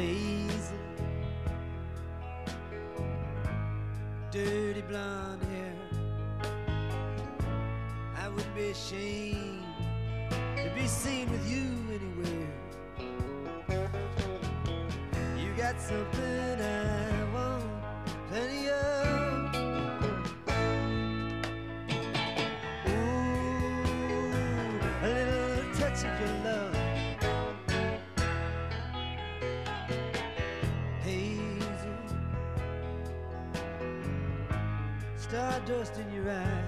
hazy. Dirty blonde hair. I would be ashamed to be seen with you anywhere. You got something I want, plenty of. Ooh, a little touch of your love. Stardust in your eye.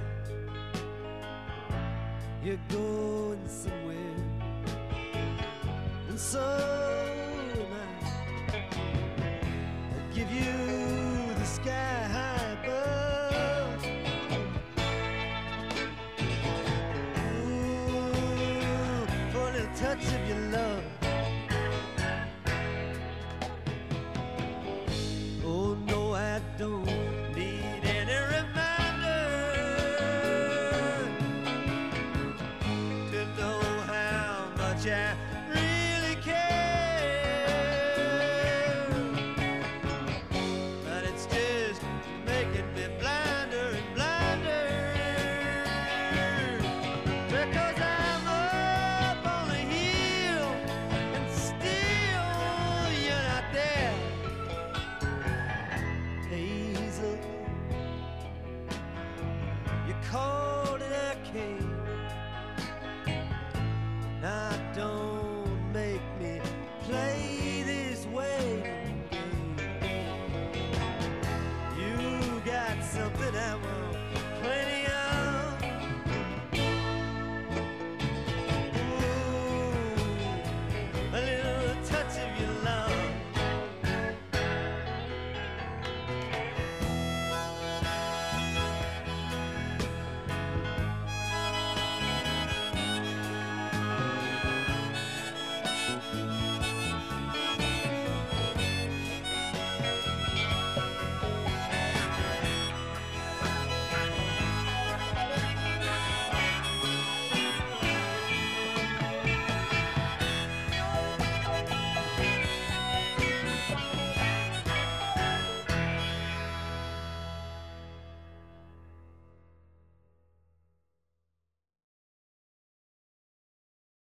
You're going somewhere, and so am I. I'd give you the sky high above. Ooh, for a little touch of your love. How